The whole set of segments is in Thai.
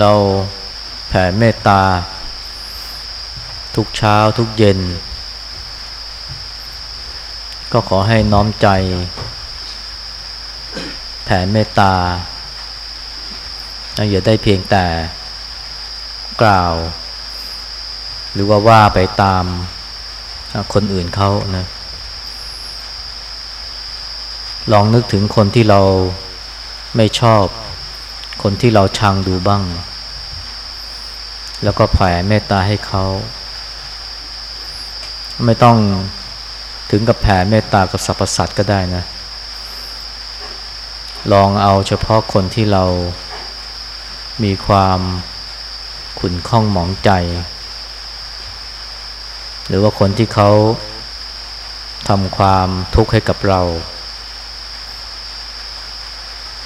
เราแผ่เมตตา ทุกเช้าทุกเย็น ก็ขอให้น้อมใจ แผ่เมตตาอย่าได้เพียงแต่กล่าว หรือว่าว่าไปตามคนอื่นเขานะ ลองนึกถึงคนที่เราไม่ชอบ คนที่เราชังดูบ้าง แล้วก็แผ่เมตตาให้เขา ไม่ต้องถึงกับแผ่เมตตากับสรรพสัตว์ก็ได้นะ ลองเอาเฉพาะคนที่เรามีความขุนข้องหมองใจ หรือว่าคนที่เขาทำความทุกข์ให้กับเรา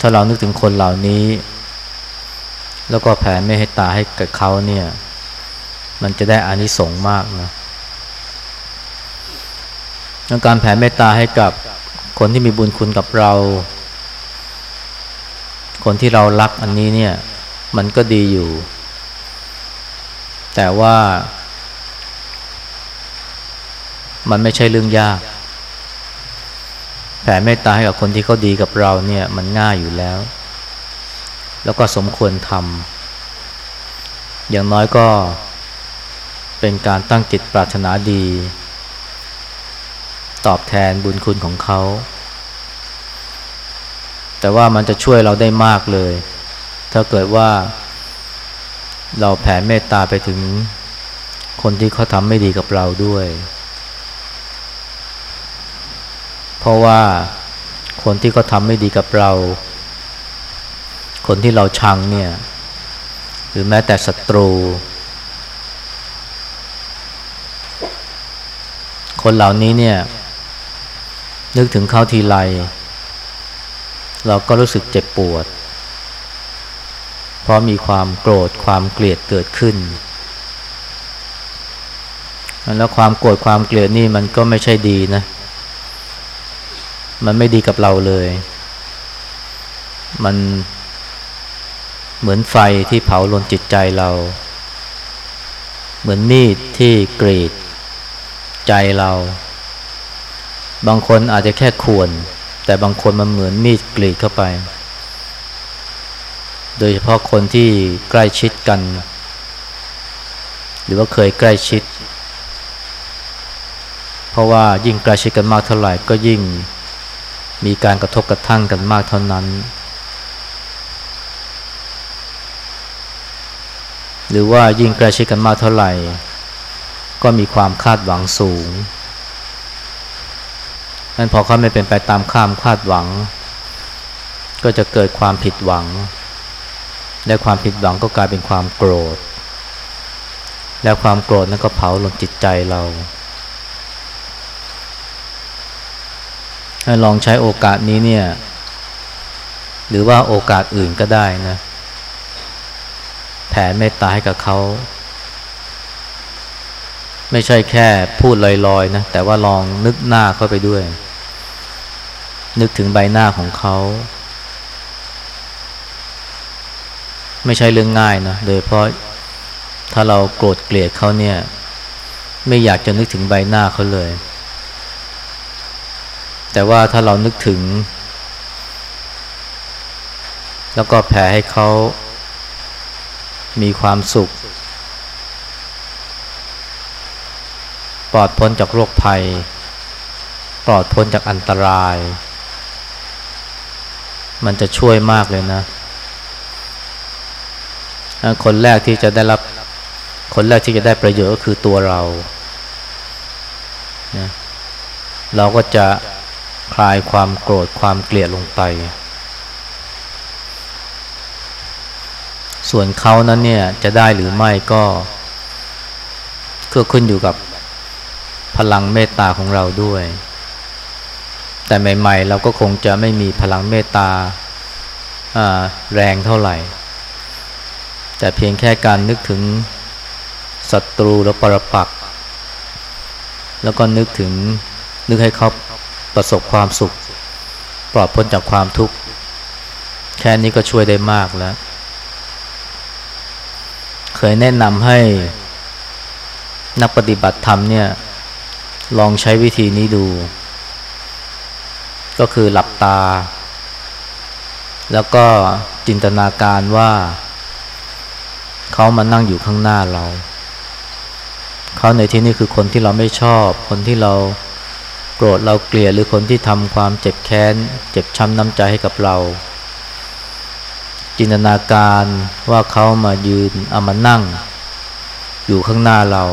ถ้าเรานึกถึงคนเหล่านี้ แล้วก็แผ่ไม่ให้ตาให้กับเขาเนี่ย มันจะได้อานิสงส์มากนะการแผ่เมตตาให้กับคนที่มีบุญคุณกับเรา คนที่เรารักอันนี้เนี่ย มันก็ดีอยู่ แต่ว่ามันไม่ใช่เรื่องยาก แผ่เมตตาให้กับคนที่เขาดีกับเราเนี่ย มันง่ายอยู่แล้ว แล้วก็สมควรทำอย่างน้อยก็เป็นการตั้งจิตปรารถนาดี ตอบแทนบุญคุณของเขา แต่ว่ามันจะช่วยเราได้มากเลย ถ้าเกิดว่า เราแผ่เมตตาไปถึงคนที่เขาทำไม่ดีกับเราด้วย เพราะว่าคนที่เขาทำไม่ดีกับเรา คนที่เราชังเนี่ย หรือแม้แต่ศัตรู คนเหล่านี้เนี่ย นึกถึงเขาทีไร เราก็รู้สึกเจ็บปวด เพราะมีความโกรธความเกลียดเกิดขึ้น แล้วความโกรธความเกลียดนี่มันก็ไม่ใช่ดีนะ มันไม่ดีกับเราเลย มัน เหมือนไฟที่เผาลนจิตใจเรา เหมือนมีดที่กรีด ใจเรา บางคนอาจจะแค่ควรแต่บางคนมันเหมือนมีดกรีดเข้าไป โดยเฉพาะคนที่ใกล้ชิดกัน หรือว่าเคยใกล้ชิด เพราะว่ายิ่งใกล้ชิดกันมากเท่าไหร่ก็ยิ่งมีการกระทบกระทั่งกันมากเท่านั้น หรือว่ายิ่งใกล้ชิดกันมากเท่าไหร่ ก็มีความคาดหวังสูงนั้นพอเขาไม่เป็นไปตามข้ามคาดหวัง ก็จะเกิดความผิดหวัง และความผิดหวังก็กลายเป็นความโกรธ และความโกรธนั้นก็เผาลงจิตใจเราลองใช้โอกาสนี้เนี่ย หรือว่าโอกาสอื่นก็ได้นะ แผ่เมตตาให้กับเขา ไม่ใช่แค่พูดลอยๆนะ แต่ว่าลองนึกหน้าเข้าไปด้วย นึกถึงใบหน้าของเขา ไม่ใช่เรื่องง่ายนะ โดยเพราะถ้าเราโกรธเกลียดเขาเนี่ย ไม่อยากจะนึกถึงใบหน้าเขาเลย แต่ว่าถ้าเรานึกถึง แล้วก็แผ่ให้เขา มีความสุข ปลอดพ้นจากโรคภัย ปลอดพ้นจากอันตราย มันจะช่วยมากเลยนะ คนแรกที่จะได้รับ คนแรกที่จะได้ประโยชน์ก็คือตัวเรานะเราก็จะคลายความโกรธความเกลียดลงไป ส่วนเขานั้นเนี่ยจะได้หรือไม่ก็ก็ขึ้นอยู่กับพลังเมตตาของเราด้วย แต่ใหม่ ๆ เราก็คงจะไม่มีพลังเมตตาแรงเท่าไหร่ แต่เพียงแค่การนึกถึงศัตรูและปรปักแล้วก็นึกถึงนึกให้เขาประสบความสุข ปลอดพ้นจากความทุกข์ แค่นี้ก็ช่วยได้มากแล้ว ยแนะนำให้นักปฏิบัติธรรมเนี่ย ลองใช้วิธีนี้ดู ก็คือหลับตา แล้วก็จินตนาการว่า เขามานั่งอยู่ข้างหน้าเรา เขาในที่นี้คือคนที่เราไม่ชอบ คนที่เราโกรธเราเกลียดหรือคนที่ทำความเจ็บแค้น เจ็บช้ำน้ำใจให้กับเรา จินตนาการว่าเขามายืนเอามานั่ง อยู่ข้างหน้าเรา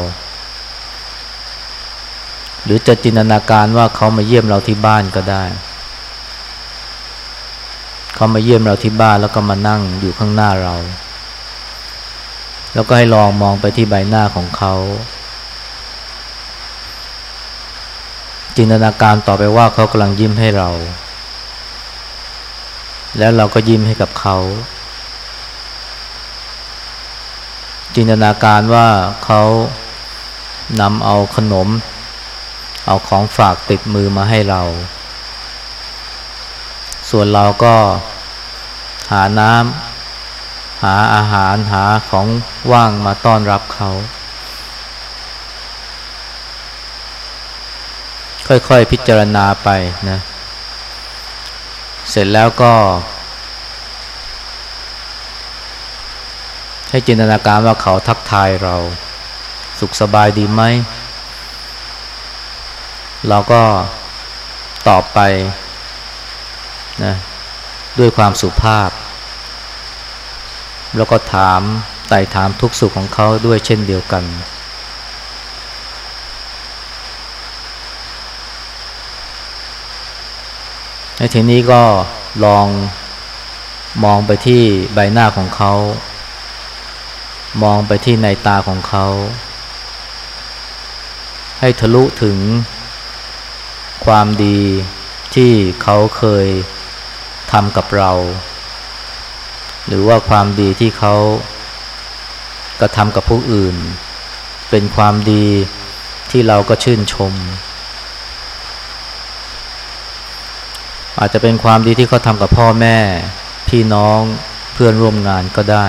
หรือจะจินตนาการว่าเขามาเยี่ยมเราที่บ้านก็ได้ เขามาเยี่ยมเราที่บ้านแล้วก็มานั่งอยู่ข้างหน้าเรา แล้วก็ให้ลองมองไปที่ใบหน้าของเขา จินตนาการต่อไปว่าเขากำลังยิ้มให้เรา แล้วเราก็ยิ้มให้กับเขา จินตนาการว่าเขานำเอาขนม เอาของฝากติดมือมาให้เรา ส่วนเราก็หาน้ำหาอาหารหาของว่างมาต้อนรับเขา ค่อยๆพิจารณาไปนะ เสร็จแล้วก็ ให้จินตนาการว่าเขาทักทายเรา สุขสบายดีไหม เราก็ตอบไปนะด้วยความสุภาพ แล้วก็ถามไต่ถามทุกสุขของเขาด้วยเช่นเดียวกัน ในทีนี้ก็ลองมองไปที่ใบหน้าของเขา มองไปที่ในตาของเขา ให้ทะลุถึงความดีที่เขาเคยทำกับเรา หรือว่าความดีที่เขากระทำกับผู้อื่น เป็นความดีที่เราก็ชื่นชม อาจจะเป็นความดีที่เขาทำกับพ่อแม่ พี่น้องเพื่อนร่วมงานก็ได้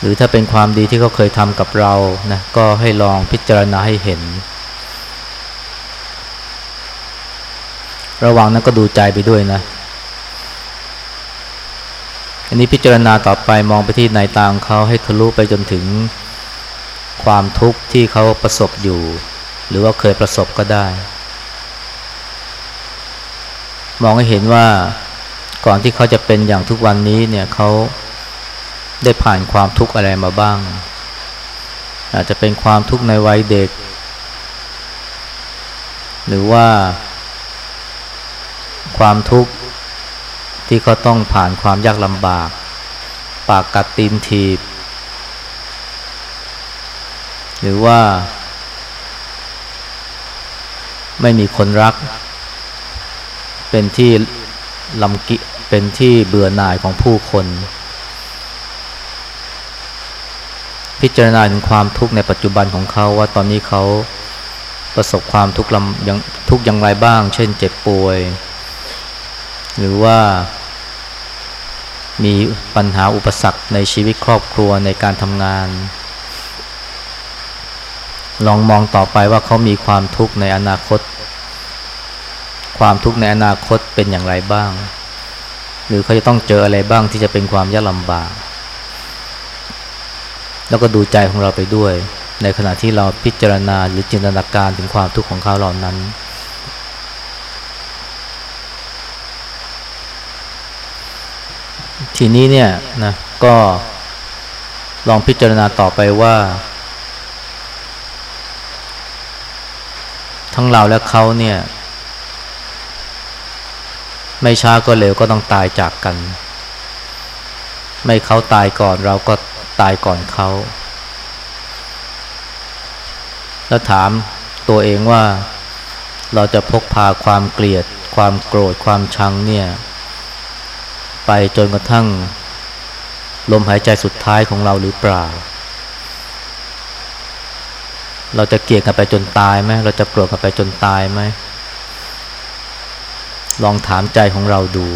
หรือถ้าเป็นความดีที่เขาเคยทำกับเรานะก็ให้ลองพิจารณาให้เห็น ระวังนั้นก็ดูใจไปด้วยนะอันนี้พิจารณาต่อไปมองไปที่ในตาของเขาให้ทะลุไปจนถึงความทุกข์ที่เขาประสบอยู่ หรือว่าเคยประสบก็ได้ มองให้เห็นว่าก่อนที่เขาจะเป็นอย่างทุกวันนี้เนี่ยเขาได้ผ่านความทุกข์อะไรมาบ้าง อาจจะเป็นความทุกข์ในวัยเด็ก หรือว่า ความทุกข์ที่เขาต้องผ่านความยากลำบาก ปากกัดตีนถีบ หรือว่า ไม่มีคนรัก เป็นที่ลำกิเป็นที่เบื่อหน่ายของผู้คน พิจารณาถึงความทุกข์ในปัจจุบันของเขาว่าตอนนี้เขาประสบความทุกข์ลำยังทุกข์อย่างไรบ้าง เช่นเจ็บป่วย หรือว่ามีปัญหาอุปสรรคในชีวิตครอบครัวในการทำงาน ลองมองต่อไปว่าเขามีความทุกข์ในอนาคต ความทุกข์ในอนาคตเป็นอย่างไรบ้าง หรือเขาจะต้องเจออะไรบ้างที่จะเป็นความยากลำบาก แล้วก็ดูใจของเราไปด้วย ในขณะที่เราพิจารณาหรือจินตนาการถึงความทุกข์ของเขาเหล่านั้น ทีนี้เนี่ยนะก็ลองพิจารณาต่อไปว่า ทั้งเราและเขาเนี่ย ไม่ช้าก็เร็วก็ต้องตายจากกัน ไม่เขาตายก่อนเราก็ตายก่อนเขา แล้วถามตัวเองว่าเราจะพกพาความเกลียด ความโกรธความชังเนี่ย ไปจนกระทั่ง ลมหายใจสุดท้ายของเราหรือเปล่า เราจะเกลียดกันไปจนตายไหมเราจะโกรธกันไปจนตายไหม ลองถามใจของเราดู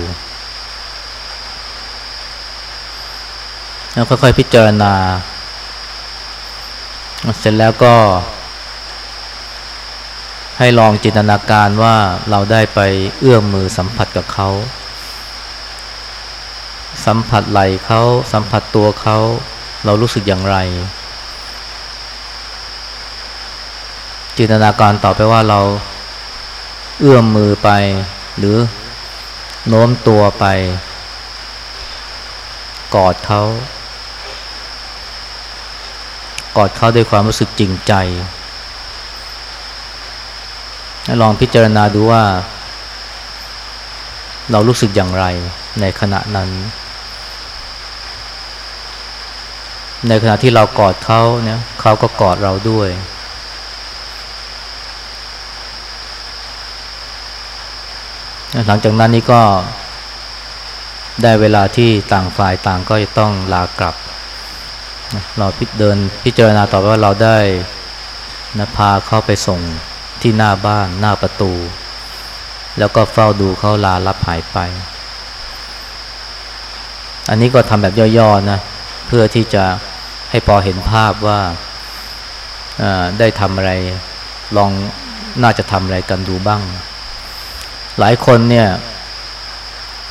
แล้วค่อยๆพิจารณา เสร็จแล้วก็ ให้ลองจินตนาการว่าเราได้ไปเอื้อมมือสัมผัสกับเขา สัมผัสไหล่เขาสัมผัสตัวเขา เรารู้สึกอย่างไร จินตนาการต่อไปว่าเราเอื้อมมือไป หรือโน้มตัวไป กอดเขา กอดเขาด้วยความรู้สึกจริงใจ ลองพิจารณาดูว่า เรารู้สึกอย่างไรในขณะนั้น ในขณะที่เรากอดเขาเนี่ยเขาก็กอดเราด้วย หลังจากนั้นนี่ก็ได้เวลาที่ต่างฝ่ายต่างก็จะต้องลากลับ เราพิเดินพิจารณาต่อว่าเราได้นะพาเข้าไปส่งที่หน้าบ้านหน้าประตู แล้วก็เฝ้าดูเขาลารับหายไป อันนี้ก็ทำแบบย่อๆนะ เพื่อที่จะให้พอเห็นภาพว่าได้ทำอะไร ลองน่าจะทำอะไรกันดูบ้าง หลายคนเนี่ย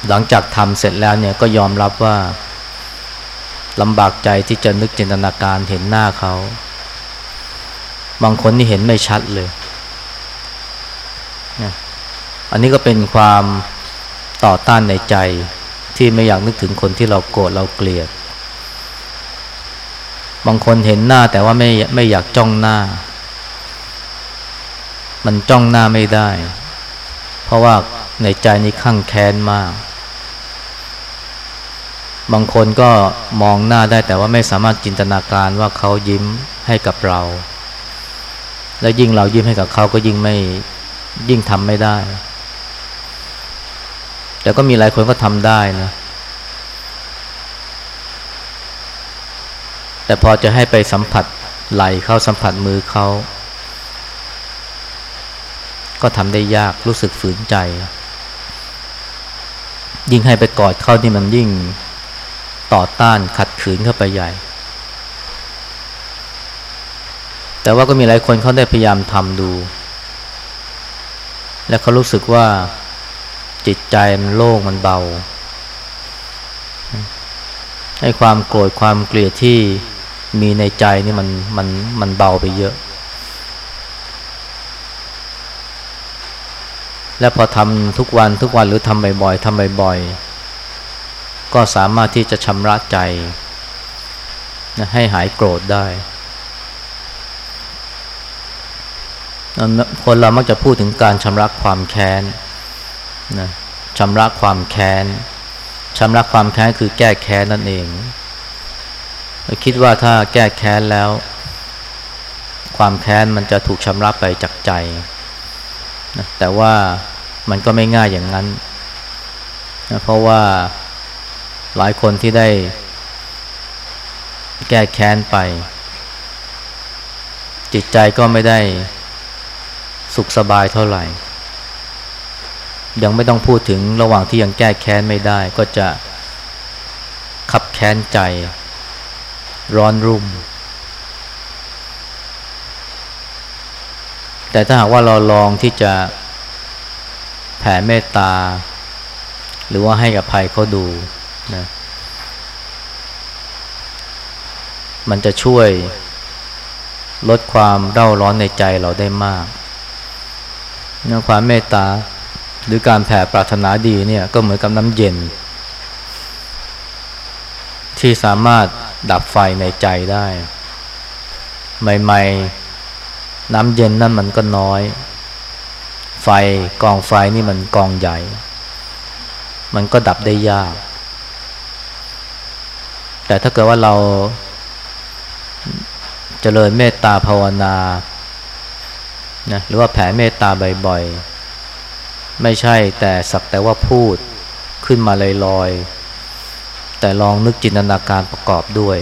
หลังจากทำเสร็จแล้วเนี่ยก็ยอมรับว่าลำบากใจที่จะนึกจินตนาการเห็นหน้าเขา บางคนนี่เห็นไม่ชัดเลย อันนี้ก็เป็นความต่อต้านในใจที่ไม่อยากนึกถึงคนที่เราโกรธเราเกลียด บางคนเห็นหน้าแต่ว่าไม่ไม่อยากจ้องหน้า มันจ้องหน้าไม่ได้ ราะว่าในใจนี้ข้างแค้นมาก บางคนก็มองหน้าได้แต่ว่าไม่สามารถจินตนาการว่าเขายิ้มให้กับเรา และยิ่งเรายิ้มให้กับเขาก็ยิ่งไม่ยิ่งทำไม่ได้ แต่ก็มีหลายคนก็ทำได้นะ แต่พอจะให้ไปสัมผัสไหลเขาสัมผัสมือเขา ก็ทำได้ยากรู้สึกฝืนใจ ยิ่งให้ไปกอดเข้านี่มันยิ่งต่อต้านขัดขืนเข้าไปใหญ่ แต่ว่าก็มีหลายคนเขาได้พยายามทำดู และเขารู้สึกว่าจิตใจมันโล่งมันเบา ให้ความโกรธความเกลียดที่มีในใจนี่มันมันมันเบาไปเยอะ และพอทำทุกวันทุกวันหรือทำบ่อยๆทำบ่อยๆ ก็สามารถที่จะชำระใจนะให้หายโกรธได้ คนเรามักจะพูดถึงการชำระความแค้นนะชำระความแค้นชำระความแค้นคือแก้แค้นนั่นเอง คิดว่าถ้าแก้แค้นแล้ว ความแค้นมันจะถูกชำระไปจากใจนะแต่ว่า มันก็ไม่ง่ายอย่างนั้นนะเพราะว่าหลายคนที่ได้แก้แค้นไป จิตใจก็ไม่ได้สุขสบายเท่าไหร่ ยังไม่ต้องพูดถึงระหว่างที่ยังแก้แค้นไม่ได้ ก็จะขับแค้นใจ ร้อนรุ่ม แต่ถ้าหากว่าเราลองที่จะ แผ่เมตตา หรือว่าให้กับภัยเขาดูนะมันจะช่วยลดความเร่าร้อนในใจเราได้มากนะความเมตตาหรือการแผ่ปรารถนาดีเนี่ยก็เหมือนกับน้ำเย็น ที่สามารถดับไฟในใจได้ ใหม่ ๆ น้ำเย็นนั่นมันก็น้อย ไฟกองไฟนี่มันกองใหญ่ มันก็ดับได้ยาก แต่ถ้าเกิดว่าเราจเจริญเมตตาภาวนานะหรือว่าแผ่เมตตาบ่อยๆ ไม่ใช่แต่สักแต่ว่าพูดขึ้นมาลอยๆ แต่ลองนึกจินตนาการประกอบด้วย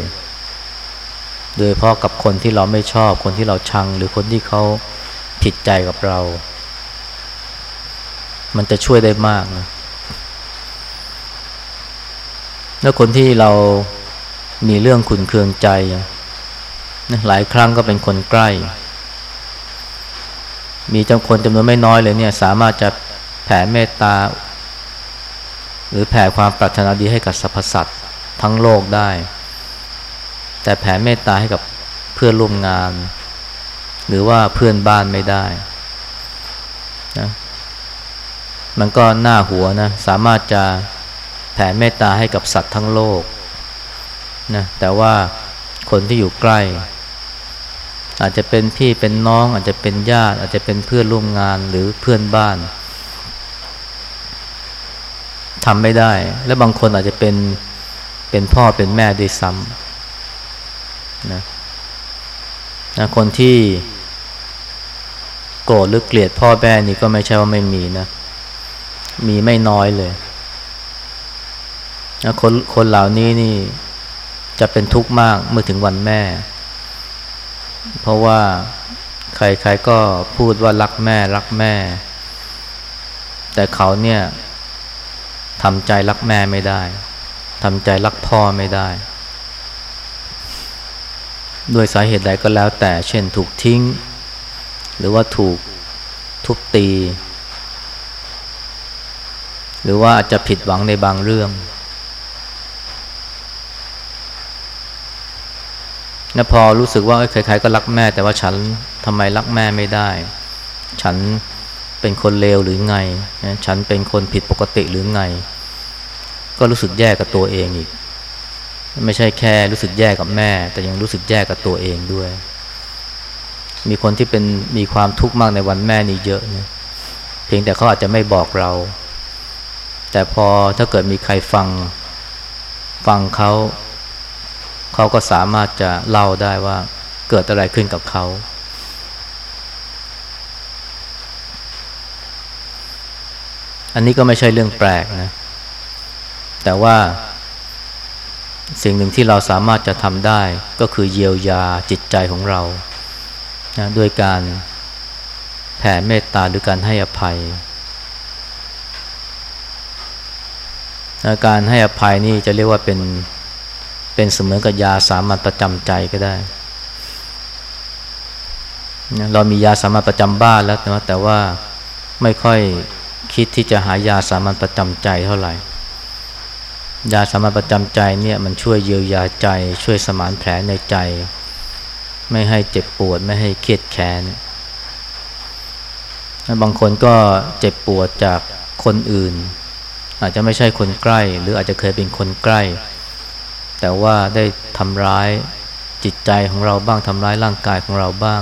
โดยเพราะกับคนที่เราไม่ชอบคนที่เราชัง หรือคนที่เขาผิดใจกับเรา มันจะช่วยได้มากนะแล้วคนที่เรามีเรื่องขุนเคืองใจนะหลายครั้งก็เป็นคนใกล้ มีจำคนจำนวนไม่น้อยเลยเนี่ยสามารถจะแผ่เมตตา หรือแผ่ความปรารถนาดีให้กับสรรพสัตว์ทั้งโลกได้ แต่แผ่เมตตาให้กับเพื่อนร่วมงาน หรือว่าเพื่อนบ้านไม่ได้นะ มันก็หน้าหัวนะสามารถจะแผ่เมตตาให้กับสัตว์ทั้งโลกนะแต่ว่าคนที่อยู่ใกล้ อาจจะเป็นพี่เป็นน้อง อาจจะเป็นญาติ อาจจะเป็นเพื่อนร่วมงานหรือเพื่อนบ้านทำไม่ได้ และบางคนอาจจะเป็นเป็นพ่อเป็นแม่ด้วยซ้ำนะนะคนที่โกรธหรือเกลียดพ่อแม่นี่ก็ไม่ใช่ว่าไม่มีนะ มีไม่น้อยเลยคนคนเหล่านี้นี่จะเป็นทุกข์มากเมื่อถึงวันแม่ เพราะว่าใครๆก็พูดว่ารักแม่รักแม่ แต่เขาเนี่ยทำใจรักแม่ไม่ได้ทำใจรักพ่อไม่ได้ ด้วยสาเหตุใดก็แล้วแต่เช่นถูกทิ้ง หรือว่าถูกทุบตี หรือว่าอาจจะผิดหวังในบางเรื่องนะพอรู้สึกว่าใครๆก็รักแม่ แต่ว่าฉันทำไมรักแม่ไม่ได้ ฉันเป็นคนเลวหรือไง ฉันเป็นคนผิดปกติหรือไง ก็รู้สึกแย่กับตัวเองอีก ไม่ใช่แค่รู้สึกแย่กับแม่ แต่ยังรู้สึกแย่กับตัวเองด้วย มีคนที่เป็นมีความทุกข์มากในวันแม่นี่เยอะนะเพียงแต่เขาอาจจะไม่บอกเรา แต่พอถ้าเกิดมีใครฟังฟังเขา เขาก็สามารถจะเล่าได้ว่าเกิดอะไรขึ้นกับเขา อันนี้ก็ไม่ใช่เรื่องแปลกนะ แต่ว่า สิ่งหนึ่งที่เราสามารถจะทำได้ก็คือเยียวยาจิตใจของเรานะด้วยการแผ่เมตตาหรือการให้อภัย การให้อภัยนี่จะเรียกว่าเป็นเป็นเสมือนกับยาสามัญประจำใจก็ได้ เรามียาสามัญประจำบ้านแล้วแต่ว่าแต่ว่าไม่ค่อยคิดที่จะหายาสามัญประจำใจเท่าไหร่ ยาสามัญประจำใจเนี่ยมันช่วยเยียวยาใจ ช่วยสมานแผลในใจ ไม่ให้เจ็บปวดไม่ให้เครียดแค้นบางคนก็เจ็บปวดจากคนอื่น อาจจะไม่ใช่คนใกล้ หรืออาจจะเคยเป็นคนใกล้ แต่ว่าได้ทำร้ายจิตใจของเราบ้างทำร้ายร่างกายของเราบ้าง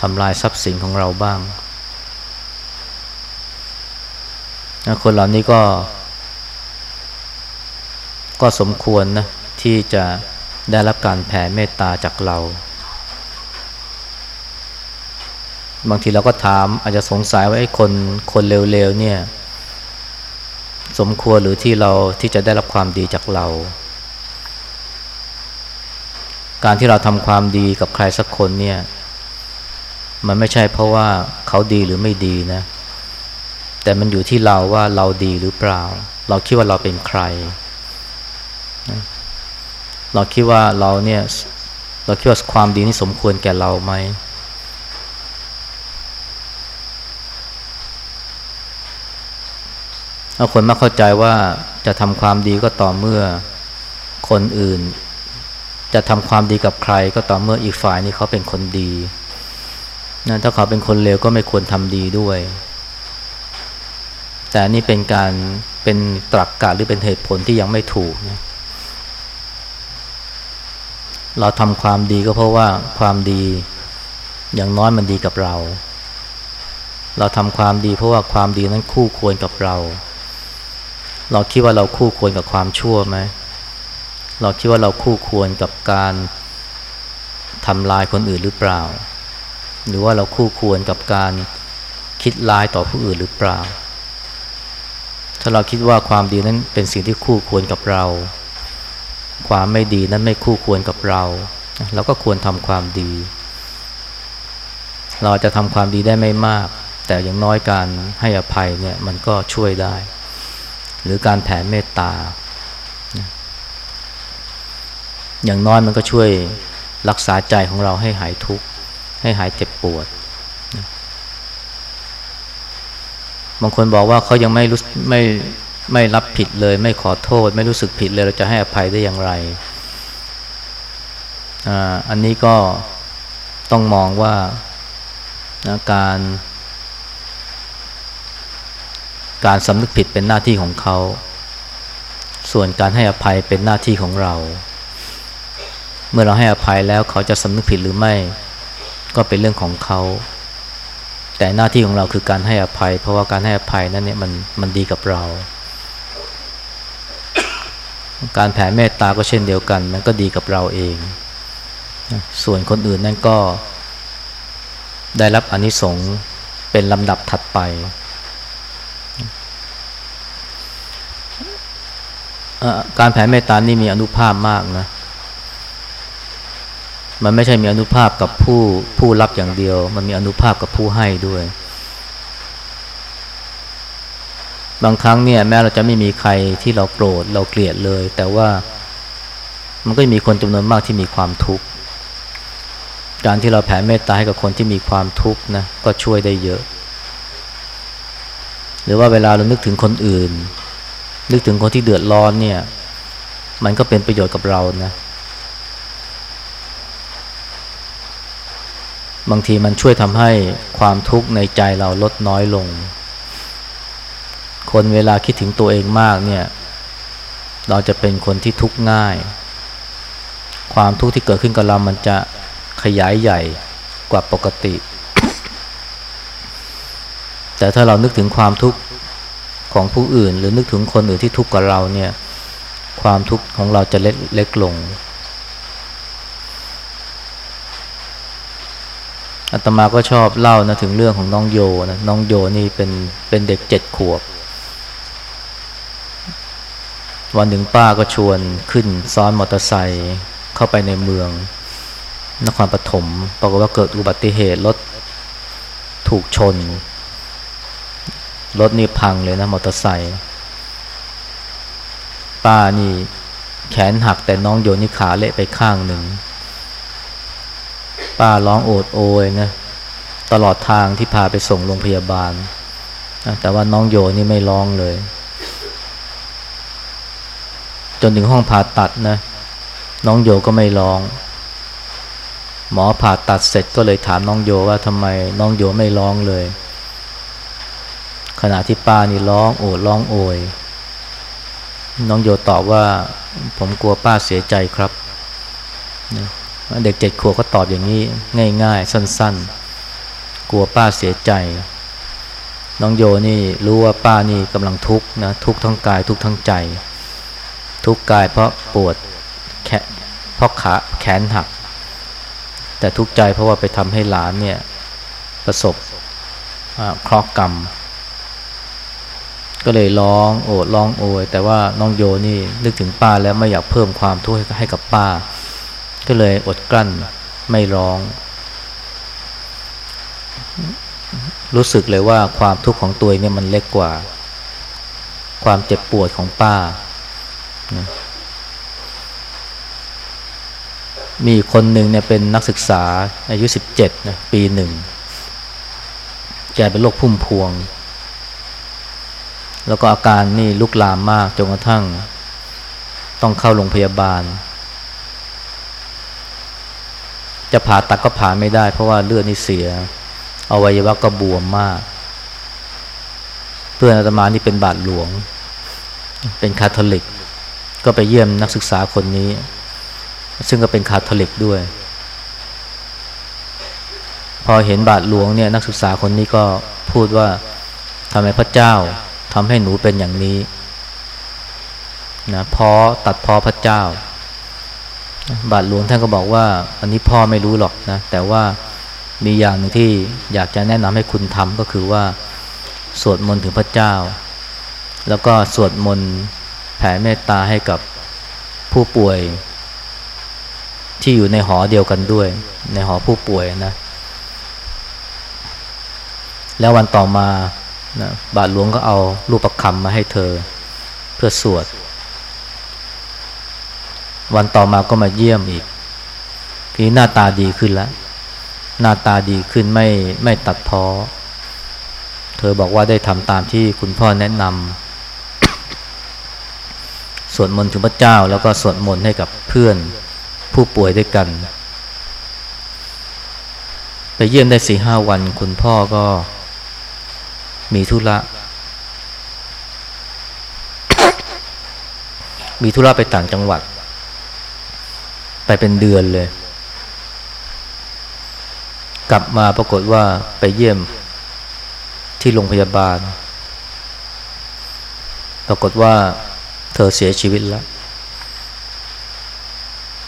ทำลายทรัพย์สินของเราบ้างคนเหล่านี้ก็ ก็สมควรนะที่จะได้รับการแผ่เมตตาจากเรา บางทีเราก็ถามอาจจะสงสัยว่าไอ้คนคนเร็วๆเนี่ย สมควรหรือที่เราที่จะได้รับความดีจากเรา การที่เราทำความดีกับใครสักคนเนี่ย มันไม่ใช่เพราะว่าเขาดีหรือไม่ดีนะ แต่มันอยู่ที่เราว่าเราดีหรือเปล่า เราคิดว่าเราเป็นใคร เราคิดว่าเราเนี่ย เราคิดว่าความดีนี่สมควรแก่เราไหมาคนมาเข้าใจว่าจะทำความดีก็ต่อเมื่อคนอื่น จะทำความดีกับใครก็ต่อเมื่ออีกฝ่ายนี้เขาเป็นคนดีนะถ้าเขาเป็นคนเลวก็ไม่ควรทำดีด้วย แต่นี่เป็นการเป็นตรรกกะหรือเป็นเหตุผลที่ยังไม่ถูกนะเราทำความดีก็เพราะว่าความดีอย่างน้อยมันดีกับเรา เราทำความดีเพราะว่าความดีนั้นคู่ควรกับเรา เราคิดว่าเราคู่ควรกับความชั่วไหมเราคิดว่าเราคู่ควรกับการทำลายคนอื่นหรือเปล่า หรือว่าเราคู่ควรกับการคิดร้ายต่อผู้อื่นหรือเปล่า ถ้าเราคิดว่าความดีนั้นเป็นสิ่งที่คู่ควรกับเรา ความไม่ดีนั้นไม่คู่ควรกับเรา เราก็ควรทำความดี เราจะทำความดีได้ไม่มาก แต่อย่างน้อยการให้อภัยเนี่ยมันก็ช่วยได้ หรือการแผ่เมตตา อย่างน้อยมันก็ช่วยรักษาใจของเราให้หายทุกข์ ให้หายเจ็บปวด บางคนบอกว่าเขายังไม่รู้ไม่ไม่รับผิดเลย ไม่ขอโทษ ไม่รู้สึกผิดเลยเราจะให้อภัยได้อย่างไรอ่าอันนี้ก็ต้องมองว่านะการ การสำนึกผิดเป็นหน้าที่ของเขา ส่วนการให้อภัยเป็นหน้าที่ของเรา เมื่อเราให้อภัยแล้วเขาจะสำนึกผิดหรือไม่ ก็เป็นเรื่องของเขา แต่หน้าที่ของเราคือการให้อภัย เพราะว่าการให้อภัยนั้นเนี่ยมันมันดีกับเรา การแผ่เมตตาก็เช่นเดียวกัน มันก็ดีกับเราเอง ส่วนคนอื่นนั่นก็ได้รับอนิสงส์เป็นลำดับถัดไป การแผ่เมตตานี่มีอนุภาพมากนะ มันไม่ใช่มีอนุภาพกับผู้ผู้รับอย่างเดียว มันมีอนุภาพกับผู้ให้ด้วย บางครั้งเนี่ย แม้เราจะไม่มีใครที่เราโกรธเราเกลียดเลย แต่ว่ามันก็มีคนจำนวนมากที่มีความทุกข์การที่เราแผ่เมตตาให้กับคนที่มีความทุกข์นะก็ช่วยได้เยอะ หรือว่าเวลาเรานึกถึงคนอื่น นึกถึงคนที่เดือดร้อนเนี่ย มันก็เป็นประโยชน์กับเรานะ บางทีมันช่วยทำให้ความทุกข์ในใจเราลดน้อยลง คนเวลาคิดถึงตัวเองมากเนี่ย เราจะเป็นคนที่ทุกข์ง่าย ความทุกข์ที่เกิดขึ้นกับเรามันจะขยายใหญ่กว่าปกติ แต่ถ้าเรานึกถึงความทุกข์ ของผู้อื่น หรือนึกถึงคนอื่นที่ทุกข์กับเราเนี่ย ความทุกข์ของเราจะเล็กเล็กลงอาตมาก็ชอบเล่านะถึงเรื่องของน้องโยนะน้องโยนี่เป็นเป็นเด็กเจ็ดขวบ วันหนึ่งป้าก็ชวนขึ้นซ้อนมอเตอร์ไซค์เข้าไปในเมือง นครปฐมปรากฏว่าเกิดอุบัติเหตุรถถูกชน รถนี่พังเลยนะมอเตอร์ไซค์ป้านี่แขนหักแต่น้องโยนี่ขาเละไปข้างหนึ่ง ป้าร้องโอดโอยนะตลอดทางที่พาไปส่งโรงพยาบาล แต่ว่าน้องโยนี่ไม่ร้องเลย จนถึงห้องผ่าตัดนะ น้องโยก็ไม่ร้อง หมอผ่าตัดเสร็จก็เลยถามน้องโยว่าทำไมน้องโยไม่ร้องเลย ขณะที่ป้านี่ร้องโอดร้องโอย น้องโยตอบว่าผมกลัวป้าเสียใจครับ เด็กเจ็ดขวบก็ตอบอย่างนี้ง่าย ๆ สั้น ๆ กลัวป้าเสียใจ น้องโยนี่รู้ว่าป้านี่กำลังทุกข์นะทุกข์ทั้งกายทุกข์ทั้งใจ ทุกข์กายเพราะปวดแขเพราะขาแขนหัก แต่ทุกข์ใจเพราะว่าไปทำให้หลานเนี่ยประสบเคราะห์กรรม ก็เลยร้องโอดร้องโอยแต่ว่าน้องโยนี่นึกถึงป้าแล้วไม่อยากเพิ่มความทุกข์ให้กับป้า ก็เลยอดกลั้นไม่ร้อง รู้สึกเลยว่าความทุกข์ของตัวเนี่ยมันเล็กกว่า ความเจ็บปวดของป้า มีคนหนึ่งเนี่ยเป็นนักศึกษาอายุสิบเจ็ดนะปีหนึ่งแกเป็นโรคพุ่มพวง แล้วก็อาการนี่ลุกลามมากจนกระทั่ง ต้องเข้าโรงพยาบาล จะผ่าตัดก็ผ่าไม่ได้ เพราะว่าเลือดนี่เสียอวัยวะก็บวมมาก เพื่อนอาตมานี่เป็นบาทหลวง เป็นคาทอลิก ก็ไปเยี่ยมนักศึกษาคนนี้ ซึ่งก็เป็นคาทอลิกด้วย พอเห็นบาทหลวงเนี่ยนักศึกษาคนนี้ก็พูดว่าทำไมพระเจ้า ทำให้หนูเป็นอย่างนี้นะพอตัดพอพระเจ้า บาทหลวงท่านก็บอกว่า อันนี้พ่อไม่รู้หรอกนะ แต่ว่ามีอย่างหนึ่งที่อยากจะแนะนำให้คุณทำก็คือว่า สวดมนต์ถึงพระเจ้า แล้วก็สวดมนต์แผ่เมตตาให้กับผู้ป่วย ที่อยู่ในหอเดียวกันด้วย ในหอผู้ป่วยนะ แล้ววันต่อมา นะบาทหลวงก็เอารูปประคำมาให้เธอเพื่อสวด วันต่อมาก็มาเยี่ยมอีกทีหน้าตาดีขึ้นแล้ว หน้าตาดีขึ้นไม่ไม่ตัดพ้อ เธอบอกว่าได้ทำตามที่คุณพ่อแนะนำสวดมนต์ถึงพระเจ้าแล้วก็สวดมนต์ให้กับเพื่อนผู้ป่วยด้วยกัน ไปเยี่ยมได้สี่ห้าวันคุณพ่อก็ มีธุระ มีธุระไปต่างจังหวัด ไปเป็นเดือนเลย กลับมาปรากฏว่าไปเยี่ยมที่โรงพยาบาล ปรากฏว่าเธอเสียชีวิตแล้ว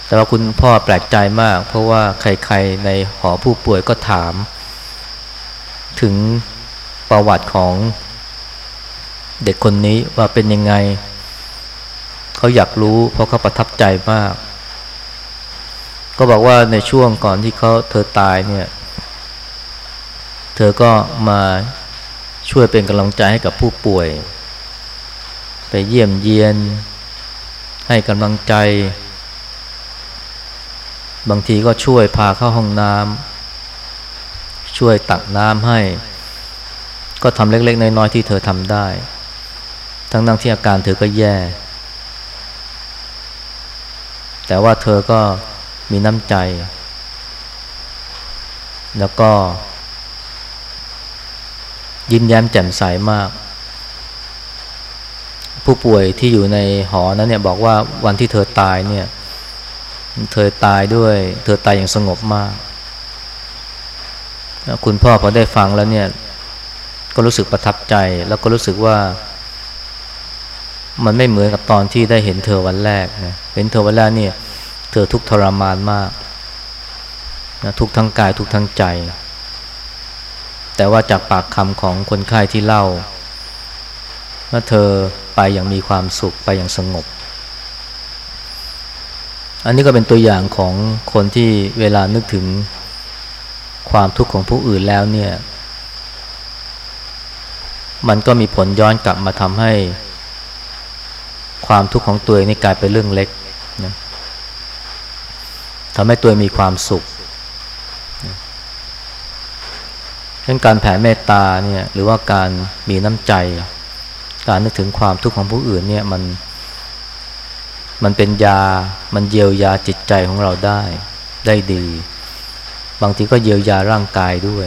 แต่ว่าคุณพ่อแปลกใจมาก เพราะว่าใครๆในหอผู้ป่วยก็ถาม ถึง ประวัติของเด็กคนนี้ว่าเป็นยังไง เขาอยากรู้เพราะเขาประทับใจมาก ก็บอกว่าในช่วงก่อนที่เขาเธอตายเนี่ย เธอก็มาช่วยเป็นกำลังใจให้กับผู้ป่วย ไปเยี่ยมเยียน ให้กำลังใจ บางทีก็ช่วยพาเข้าห้องน้ำช่วยตักน้ำให้ ก็ทำเล็ก ๆ น้อยๆที่เธอทำได้ ทั้งนั่งที่อาการเธอก็แย่ แต่ว่าเธอก็มีน้ำใจ แล้วก็ ยิ้มแย้มแจ่มใสมาก ผู้ป่วยที่อยู่ในหอนั้นเนี่ยบอกว่าวันที่เธอตายเนี่ย เธอตายด้วย เธอตายอย่างสงบมาก คุณพ่อพอได้ฟังแล้วเนี่ย ก็รู้สึกประทับใจ แล้วก็รู้สึกว่า มันไม่เหมือนกับตอนที่ได้เห็นเธอวันแรกนะเห็นเธอวันแรกเนี่ย เธอทุกทรมานมากนะทุกทั้งกายทุกทั้งใจ แต่ว่าจากปากคำของคนไข้ที่เล่าว่าเธอไปอย่างมีความสุขไปอย่างสงบ อันนี้ก็เป็นตัวอย่างของคนที่เวลานึกถึงความทุกข์ของผู้อื่นแล้วเนี่ย มันก็มีผลย้อนกลับมาทำให้ ความทุกข์ของตัวเองนี่กลายเป็นเรื่องเล็กนะทำให้ตัวมีความสุขเรื่องการแผ่เมตตาเนี่ยหรือว่าการมีน้ำใจ การนึกถึงความทุกข์ของผู้อื่นเนี่ยมัน มันเป็นยา มันเยียวยาจิตใจของเราได้ได้ดี บางทีก็เยียวยาร่างกายด้วย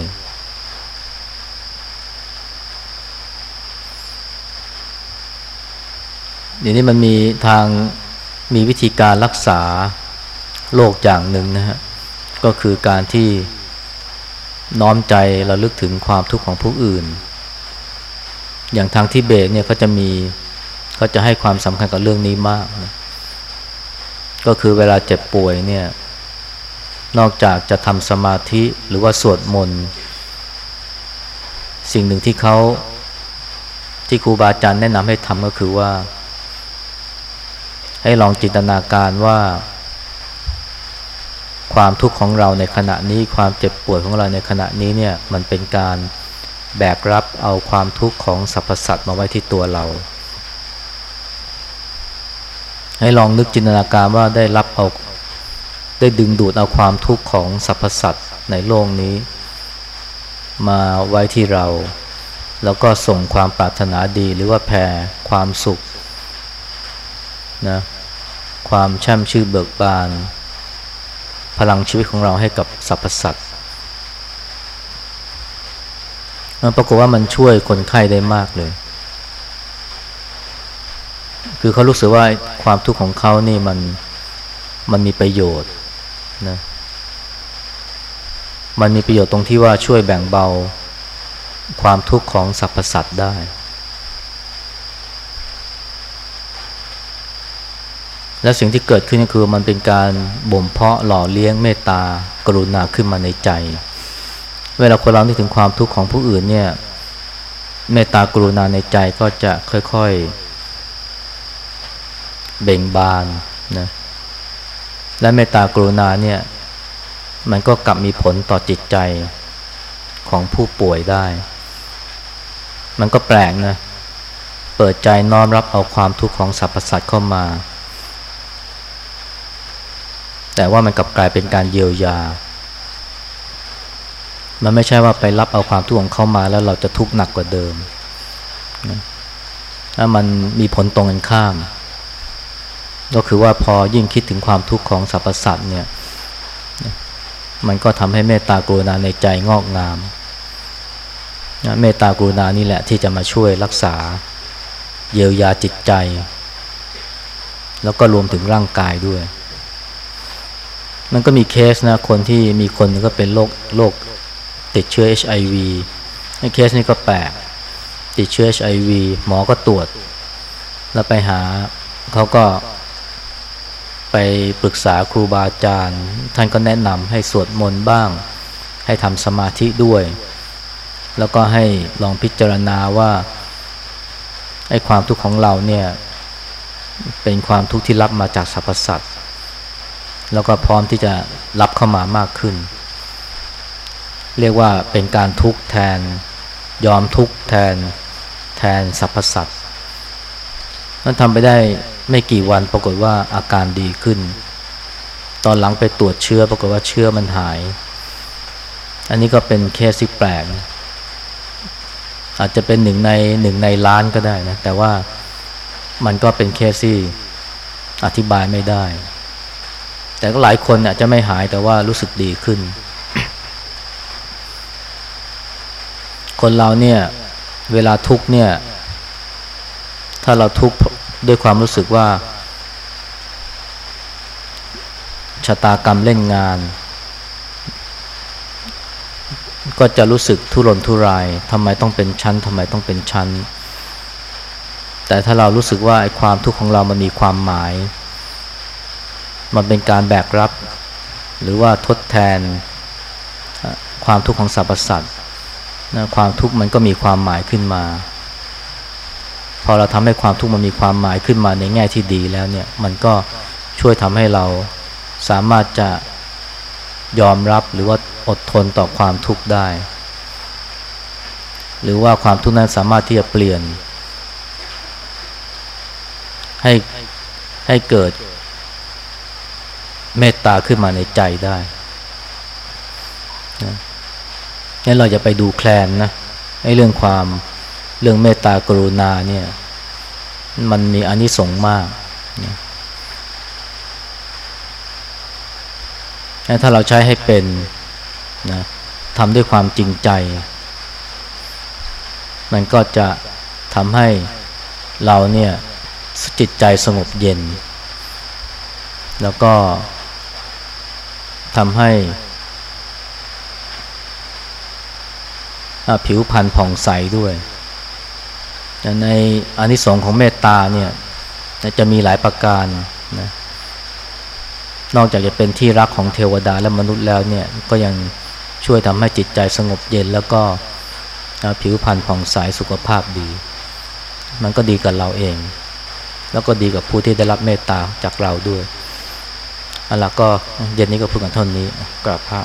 เดี๋ยวนี้มันมีทางมีวิธีการรักษาโรคอย่างหนึ่งนะฮะก็คือการที่น้อมใจเราลึกถึงความทุกข์ของผู้อื่น อย่างทางทิเบตเนี่ยเขาจะมีเขาจะให้ความสำคัญกับเรื่องนี้มากนะก็คือเวลาเจ็บป่วยเนี่ยนอกจากจะทำสมาธิหรือว่าสวดมนต์สิ่งหนึ่งที่เขาที่ครูบาอาจารย์แนะนำให้ทำก็คือว่า ให้ลองจินตนาการว่า ความทุกข์ของเราในขณะนี้ความเจ็บปวยของเราในขณะนี้เนี่ยมันเป็นการแบกรับเอาความทุกข์ของสรรพสัตว์มาไว้ที่ตัวเรา ให้ลองนึกจินตนาการว่าได้รับเอาได้ดึงดูดเอาความทุกข์ของสรรพสัตว์ในโลกนี้ มาไว้ที่เรา แล้วก็ส่งความปรารถนาดีหรือว่าแผ่ความสุข นะความช่ำชื่อเบิกบาน พลังชีวิตของเราให้กับสรรพสัตว์มันปรากฏว่ามันช่วยคนไข้ได้มากเลย คือเขารู้สึกว่าความทุกข์ของเขานี่มันมันมีประโยชน์นะมันมีประโยชน์ตรงที่ว่าช่วยแบ่งเบา ความทุกข์ของสรรพสัตว์ได้ และสิ่งที่เกิดขึ้นก็คือมันเป็นการบ่มเพาะหล่อเลี้ยงเมตตากรุณาขึ้นมาในใจ เวลาคนเรานึกถึงความทุกข์ของผู้อื่นเนี่ยเมตตากรุณาในใจก็จะค่อยๆ เบ่งบานนะและเมตตากรุณาเนี่ยมันก็กลับมีผลต่อจิตใจของผู้ป่วยได้ มันก็แปลกนะ เปิดใจน้อมรับเอาความทุกข์ของสรรพสัตว์เข้ามา แต่ว่ามันกลับกลายเป็นการเยียวยา มันไม่ใช่ว่าไปรับเอาความทุกข์ของเขามาแล้วเราจะทุกข์หนักกว่าเดิมถ้ามันมีผลตรงกันข้าม ก็คือว่าพอยิ่งคิดถึงความทุกข์ของสรรพสัตว์เนี่ย มันก็ทำให้เมตตากรุณาในใจงอกงามนะเมตตากรุณานี่แหละที่จะมาช่วยรักษา เยียวยาจิตใจ แล้วก็รวมถึงร่างกายด้วย มันก็มีเคสนะคนที่มีคนก็เป็นโรคโรคติดเชื้อ HIV ในเคสนี้ก็แปลกติดเชื้อ HIV หมอก็ตรวจ แล้วไปหาเขาก็ไปปรึกษาครูบาอาจารย์ ท่านก็แนะนำให้สวดมนต์บ้าง ให้ทำสมาธิด้วย แล้วก็ให้ลองพิจารณาว่าไอ้ความทุกข์ของเราเนี่ยเป็นความทุกข์ที่รับมาจากสรรพสัตว์ แล้วก็พร้อมที่จะรับเข้ามามากขึ้น เรียกว่าเป็นการทุกข์แทน ยอมทุกข์แทนแทนสรรพสัตว์มันทำไปได้ไม่กี่วันปรากฏว่าอาการดีขึ้น ตอนหลังไปตรวจเชื้อปรากฏว่าเชื้อมันหาย อันนี้ก็เป็นเคสที่แปลก อาจจะเป็นหนึ่งในหนึ่งในล้านก็ได้นะ แต่ว่ามันก็เป็นเคสที่อธิบายไม่ได้ แต่ก็หลายคนอาจจะไม่หายแต่ว่ารู้สึกดีขึ้น คนเราเนี่ยเวลาทุกเนี่ย ถ้าเราทุกด้วยความรู้สึกว่าชะตากรรมเล่นงาน ก็จะรู้สึกทุรนทุรายทำไมต้องเป็นชั้นทำไมต้องเป็นชั้น แต่ถ้าเรารู้สึกว่าไอ้ความทุกข์ของเรามันมีความหมาย มันเป็นการแบกรับ หรือว่าทดแทนความทุกข์ของสรรพสัตว์นะความทุกข์มันก็มีความหมายขึ้นมา พอเราทำให้ความทุกข์มันมีความหมายขึ้นมาในแง่ที่ดีแล้วเนี่ย มันก็ช่วยทำให้เราสามารถจะยอมรับหรือว่าอดทนต่อความทุกข์ได้ หรือว่าความทุกข์นั้นสามารถที่จะเปลี่ยน ให้ให้เกิด เมตตาขึ้นมาในใจได้นะงั้นเราจะไปดูแคลนนะไอ้เรื่องความเรื่องเมตตากรุณาเนี่ย มันมีอนิสงส์มากนะถ้าเราใช้ให้เป็นนะทำด้วยความจริงใจ มันก็จะทำให้เราเนี่ยจิตใจสงบเย็น แล้วก็ ทำให้ผิวพรรณผ่องใสด้วย ในอานิสงส์ของเมตตาเนี่ยจะมีหลายประการนะนอกจากจะเป็นที่รักของเทวดาและมนุษย์แล้วเนี่ยก็ยังช่วยทำให้จิตใจสงบเย็นแล้วก็ผิวพรรณผ่องใสสุขภาพดี มันก็ดีกับเราเอง แล้วก็ดีกับผู้ที่ได้รับเมตตาจากเราด้วย อันละก็เย็นนี้ก็พูดกันเท่านี้กราบพระ